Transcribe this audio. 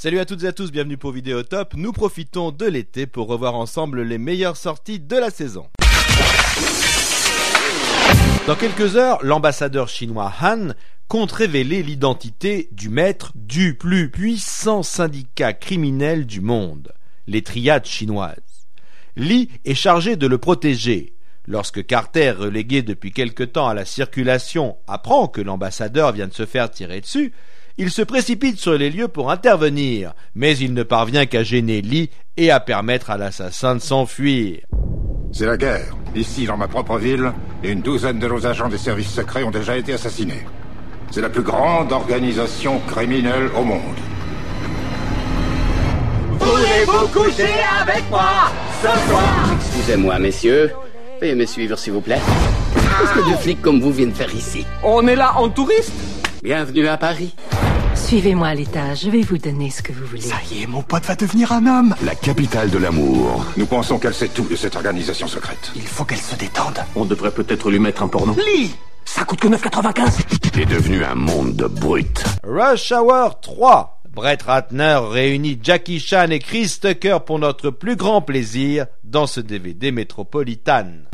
Salut à toutes et à tous, bienvenue pour Vidéo Top. Nous profitons de l'été pour revoir ensemble les meilleures sorties de la saison. Dans quelques heures, l'ambassadeur chinois Han compte révéler l'identité du maître du plus puissant syndicat criminel du monde, les triades chinoises. Li est chargé de le protéger. Lorsque Carter, relégué depuis quelque temps à la circulation, apprend que l'ambassadeur vient de se faire tirer dessus, il se précipite sur les lieux pour intervenir, mais il ne parvient qu'à gêner Lee et à permettre à l'assassin de s'enfuir. C'est la guerre. Ici, dans ma propre ville, une douzaine de nos agents des services secrets ont déjà été assassinés. C'est la plus grande organisation criminelle au monde. Voulez-vous coucher avec moi ce soir? Excusez-moi, messieurs. Veuillez me suivre, s'il vous plaît. Qu'est-ce que des flics comme vous viennent faire ici? On est là en touriste? Bienvenue à Paris. Suivez-moi à l'étage, je vais vous donner ce que vous voulez. Ça y est, mon pote va devenir un homme. La capitale de l'amour. Nous pensons qu'elle sait tout de cette organisation secrète. Il faut qu'elle se détende. On devrait peut-être lui mettre un porno. Lee Ça coûte que 9,95 Est devenu un monde de brutes. Rush Hour 3 Brett Ratner réunit Jackie Chan et Chris Tucker pour notre plus grand plaisir dans ce DVD métropolitane.